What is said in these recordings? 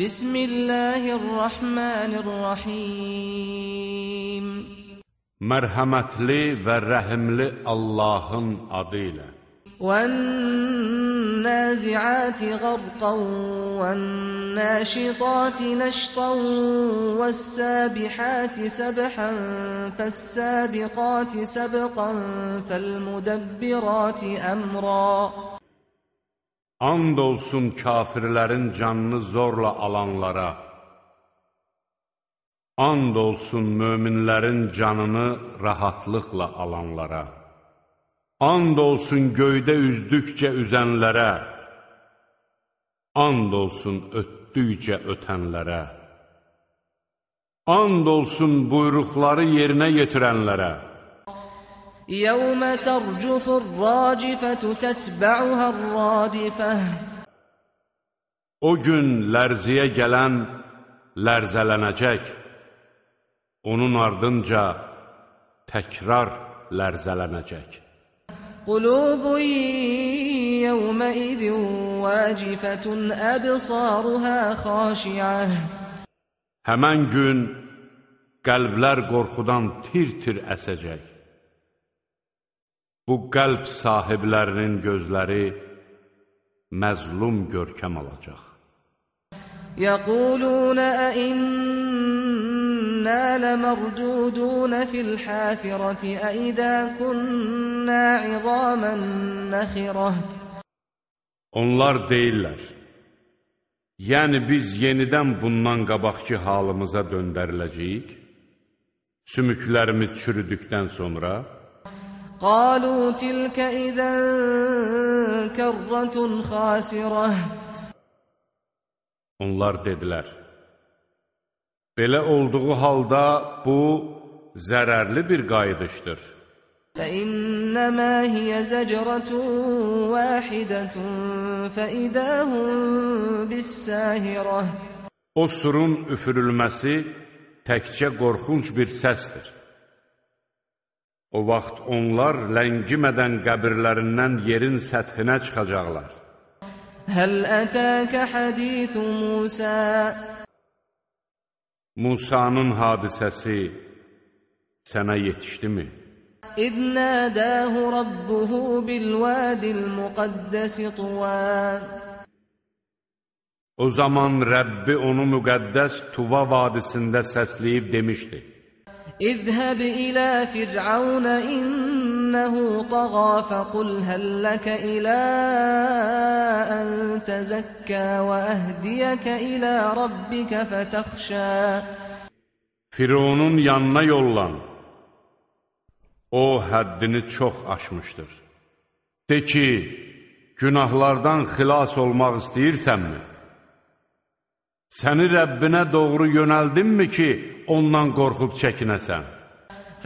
بسم الله الرحمن الرحيم Mərhəmətli və rəhimli Allahın adı ilə. والنازعات غرقا والناشطات نشطا والسابحات سبحا فالسابقات سبقا فالمدبرات أمرا And olsun kafirlərin canını zorla alanlara. And olsun möminlərin canını rahatlıqla alanlara. And olsun göydə üzdükcə üzənlərə. And olsun ötdükcə ötənlərə. And olsun buyruqları yerinə yetirənlərə. يوم ترجف الراجفة تتبعها الرادفة O gün lərziyə gələn lərzələnəcək. Onun ardınca təkrar lərzələnəcək. قلوب يومئذ واجفة أبصارها خاشعة Həmən gün qəlblər qorxudan tir-tir əsəcək. Bu qəlb sahiblərinin gözləri məzlum görkəm alacaq. Yəqulunə əinnə ləmərdudunə fil həfirəti əidə künnə iqamən nəxirəh. Onlar deyirlər, yəni biz yenidən bundan qabaqki halımıza döndəriləcəyik, sümüklərimiz çürüdükdən sonra, قالوا تلك إذا كرة خاسرة onlar dedilər, belə olduğu halda bu zərərli bir qayıdışdır. فإنما هي زجرة واحدة فإذا هم بالساهرة O surun üfürülməsi təkcə qorxunc bir səsdir. O vaxt onlar ləngimədən qəbirlərindən yerin səthinə çıxacaqlar. Həl ətəkə hədithu Musa Musanın hadisəsi sənə yetişdimi? İd nədəhu Rabbuhu bilvədil müqəddəsi tuvan O zaman Rəbbi onu müqəddəs Tuva vadisində səsləyib demişdi. اذهب إلى فرعون إنه طغى فقل هل لك إلى أن تزكى وأهديك إلى ربك فتخشى Fironun yanına yollan. O həddini çox aşmışdır. De ki, günahlardan xilas olmaq istəyirsənmi? Səni Rəbbinə doğru yönəldimmi ki, ondan qorxub çəkinəsən?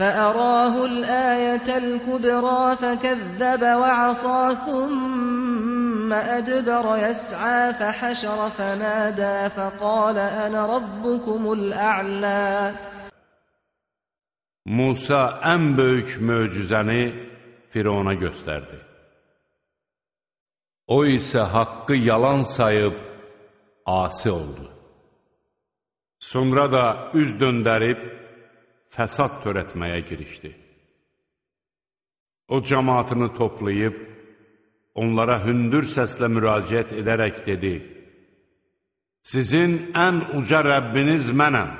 فأراه الآية الكبرى فكذب وعصى ثم أدبر يسعى فحشر فنادى فقال أنا ربكم الأعلى Musa ən böyük möcüzəni Firona göstərdi. O isə haqqı yalan sayıb asi oldu. Sonra da üz döndərib fəsad törətməyə girişdi. O cəmaatını toplayıb, onlara hündür səslə müraciət edərək dedi, Sizin ən uca Rəbbiniz mənəm.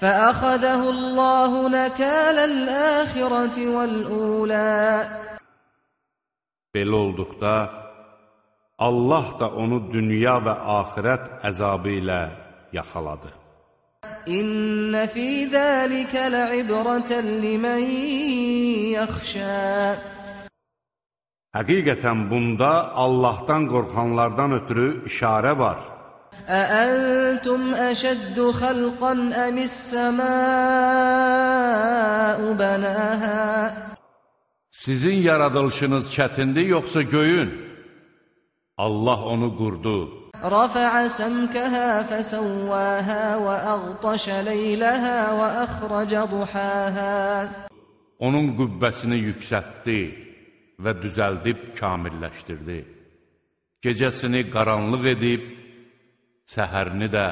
فأخذه الله نكال الآخرة والأولى Belə olduqda, Allah da onu dünya və axirət əzabı ilə yaxaladı. İnne fi zalika la'ibratan limen yakhsha Həqiqətən bunda Allahdan qorxanlardan ötürü işarə var. Əəntum əşəddu xalqan əmis-səmâ'u banâhâ Sizin yaradılışınız çətindir yoxsa göyün? Allah onu qurdu. رفع سمكها فسواها وأغطش ليلها وأخرج ضحاها Onun qübbəsini yüksəltdi və düzəldib kamilləşdirdi. Gecəsini qaranlıq edib, səhərini də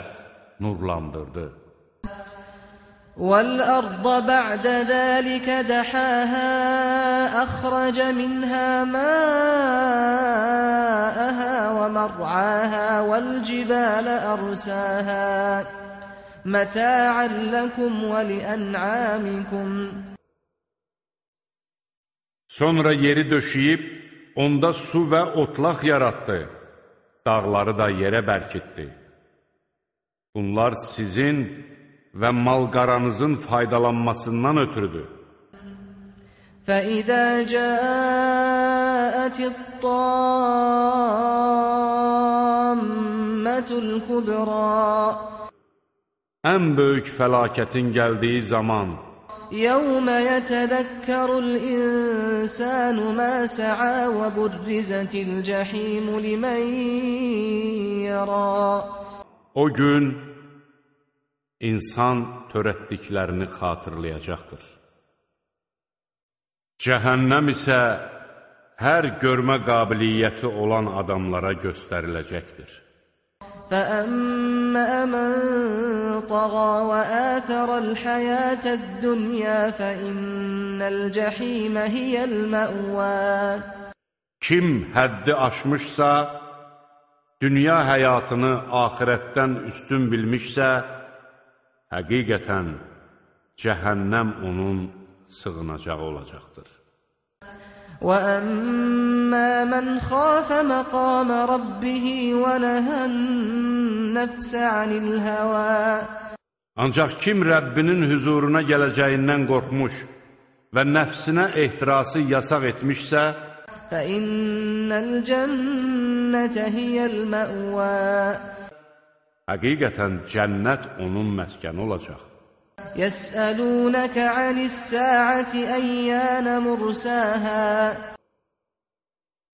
nurlandırdı. والأرض بعد ذلك دحاها أخرج منها ماءها ومرعاها والجبال أرساها متاعا لكم ولأنعامكم Sonra yeri döşəyib, onda su və otlaq yaratdı, dağları da yerə bərkitdi. Bunlar sizin və malqaranızın faydalanmasından ötürüdür. فإذا جاءت الطامة الكبرى Ən böyük fəlakətin gəldiyi zaman, يوم يتذكر الإنسان ما سعى وبرزت الجحيم لمن يرى o gün insan törətdiklərini xatırlayacaqdır. Cəhənnəm isə hər görmə qabiliyyəti olan adamlara göstəriləcəkdir. فأما من طغى وآثر الحياة الدنيا فإن الجحيم هي المأوى Kim həddi aşmışsa, dünya həyatını axirətdən üstün bilmişsə, həqiqətən cəhənnəm onun sığınacağı olacaqdır. وأما من خاف مقام ربه ونهى النفس عن الهوى Ancaq kim Rəbbinin hüzuruna gələcəyindən qorxmuş və nəfsinə ehtirası yasaq etmişsə, فإن الجنة هي المأوى Həqiqətən cənnət onun məskəni olacaq. Yəsəlunəkə anis-səati əyyənə mursəhə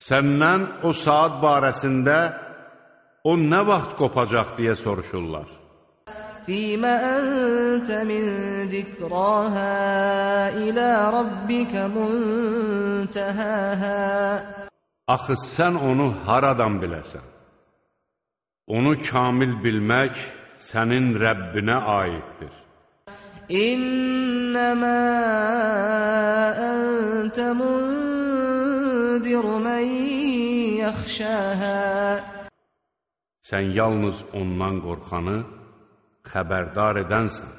Səndən o saat barəsində o nə vaxt qopacaq deyə soruşurlar. Fīmə əntə min zikrahə ilə rabbikə müntəhəhə Axı sən onu haradan biləsən? Onu kamil bilmək sənin Rəbbinə aiddir. إنما أنت منذر من يخشاها Sən yalnız ondan qorxanı xəbərdar edənsən.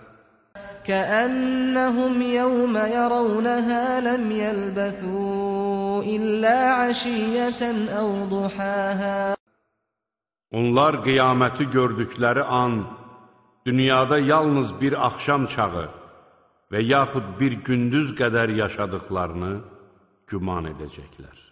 كأنهم يوم يرونها لم يلبثوا إلا عشية أو ضحاها Onlar qiyaməti gördükləri an dünyada yalnız bir axşam çağı və yaxud bir gündüz qədər yaşadıqlarını güman edəcəklər.